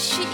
she